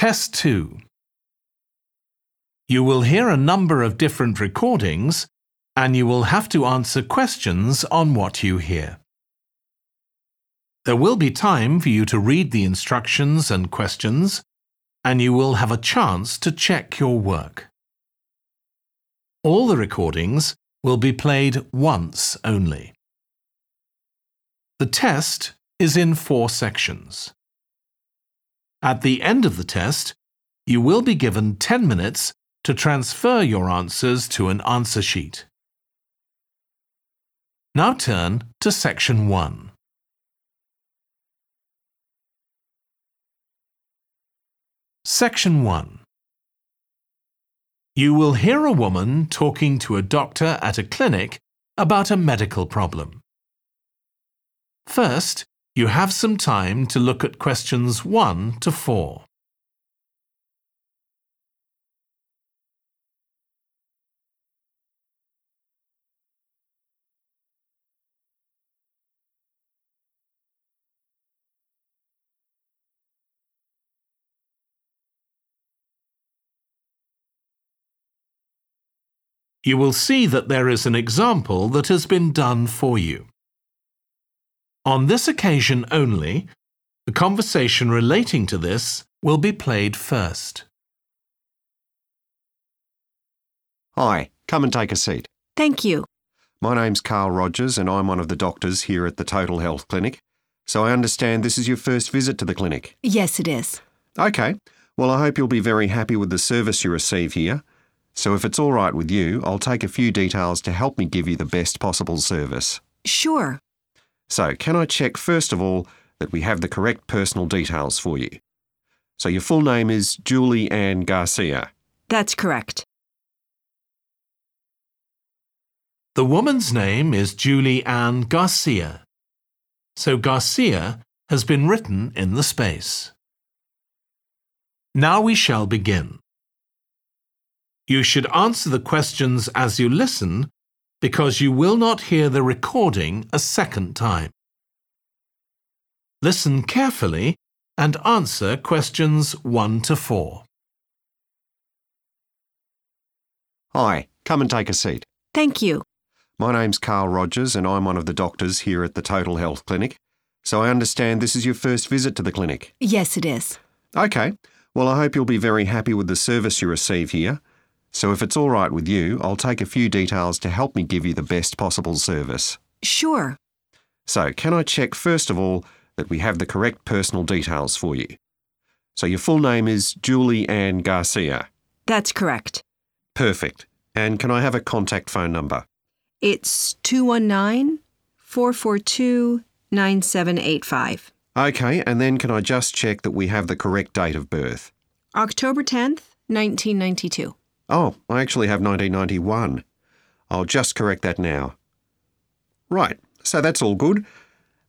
Test 2. You will hear a number of different recordings and you will have to answer questions on what you hear. There will be time for you to read the instructions and questions and you will have a chance to check your work. All the recordings will be played once only. The test is in four sections. At the end of the test, you will be given 10 minutes to transfer your answers to an answer sheet. Now turn to section 1. Section 1 You will hear a woman talking to a doctor at a clinic about a medical problem. First, you have some time to look at questions 1 to 4. You will see that there is an example that has been done for you. On this occasion only, the conversation relating to this will be played first. Hi, come and take a seat. Thank you. My name's Carl Rogers and I'm one of the doctors here at the Total Health Clinic. So I understand this is your first visit to the clinic. Yes, it is. Okay, well, I hope you'll be very happy with the service you receive here. So if it's all right with you, I'll take a few details to help me give you the best possible service. Sure. So, can I check first of all that we have the correct personal details for you? So, your full name is Julie Ann Garcia. That's correct. The woman's name is Julie Ann Garcia. So Garcia has been written in the space. Now we shall begin. You should answer the questions as you listen because you will not hear the recording a second time. Listen carefully and answer questions 1 to 4. Hi, come and take a seat. Thank you. My name's Carl Rogers and I'm one of the doctors here at the Total Health Clinic. So I understand this is your first visit to the clinic. Yes, it is. Okay, well, I hope you'll be very happy with the service you receive here. So if it's all right with you, I'll take a few details to help me give you the best possible service. Sure. So, can I check first of all that we have the correct personal details for you? So, your full name is Julie Ann Garcia. That's correct. Perfect. And can I have a contact phone number? It's 219 442 9785. Okay, and then can I just check that we have the correct date of birth? October 10th, 1992. Oh, I actually have 1991. I'll just correct that now. Right, so that's all good.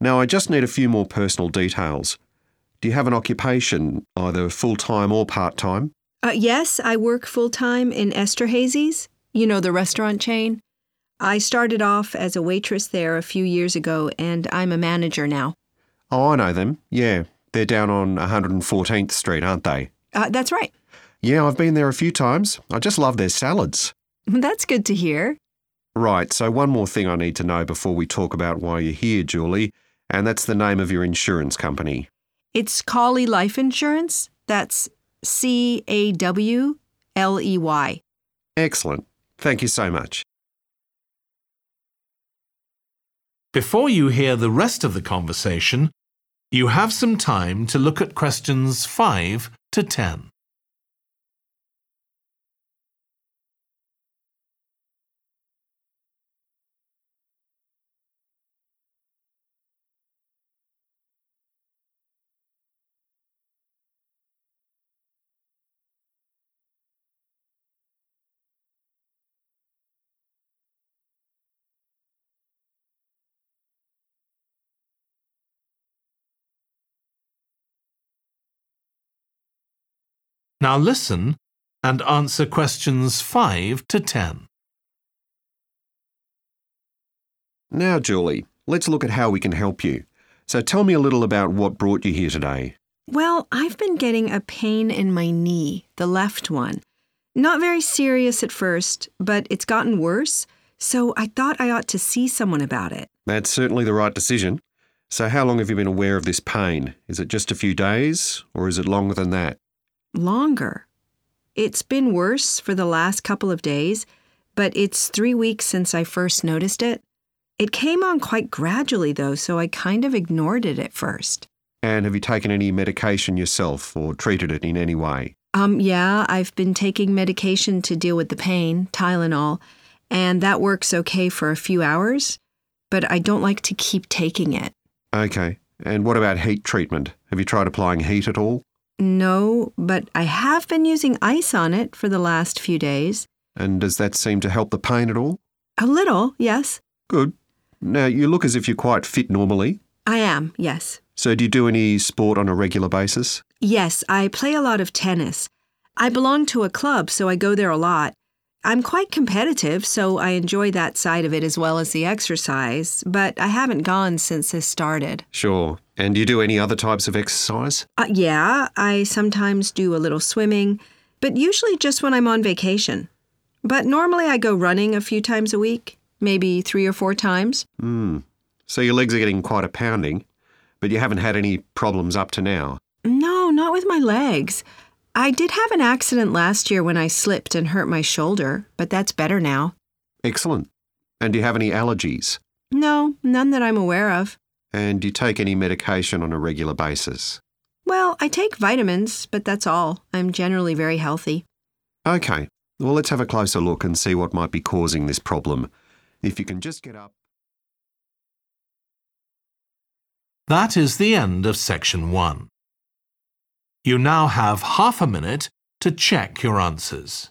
Now I just need a few more personal details. Do you have an occupation, either full time or part time? Uh, yes, I work full time in Esterhazy's, you know, the restaurant chain. I started off as a waitress there a few years ago, and I'm a manager now. Oh, I know them. Yeah, they're down on 114th Street, aren't they? Uh, that's right. Yeah, I've been there a few times. I just love their salads. That's good to hear. Right, so one more thing I need to know before we talk about why you're here, Julie, and that's the name of your insurance company. It's Cawley Life Insurance. That's C A W L E Y. Excellent. Thank you so much. Before you hear the rest of the conversation, you have some time to look at questions 5 to 10. Now listen and answer questions 5 to 10. Now, Julie, let's look at how we can help you. So tell me a little about what brought you here today. Well, I've been getting a pain in my knee, the left one. Not very serious at first, but it's gotten worse, so I thought I ought to see someone about it. That's certainly the right decision. So, how long have you been aware of this pain? Is it just a few days, or is it longer than that? Longer. It's been worse for the last couple of days, but it's three weeks since I first noticed it. It came on quite gradually, though, so I kind of ignored it at first. And have you taken any medication yourself or treated it in any way? Um, yeah, I've been taking medication to deal with the pain, Tylenol, and that works okay for a few hours, but I don't like to keep taking it. Okay. And what about heat treatment? Have you tried applying heat at all? No, but I have been using ice on it for the last few days. And does that seem to help the pain at all? A little, yes. Good. Now, you look as if you're quite fit normally. I am, yes. So, do you do any sport on a regular basis? Yes, I play a lot of tennis. I belong to a club, so I go there a lot. I'm quite competitive, so I enjoy that side of it as well as the exercise, but I haven't gone since this started. Sure. And do you do any other types of exercise? Uh, yeah, I sometimes do a little swimming, but usually just when I'm on vacation. But normally I go running a few times a week, maybe three or four times. Hmm. So, your legs are getting quite a pounding, but you haven't had any problems up to now. No, not with my legs. I did have an accident last year when I slipped and hurt my shoulder, but that's better now. Excellent. And do you have any allergies? No, none that I'm aware of. And do you take any medication on a regular basis? Well, I take vitamins, but that's all. I'm generally very healthy. Okay. Well, let's have a closer look and see what might be causing this problem. If you can just get up. That is the end of section one. You now have half a minute to check your answers.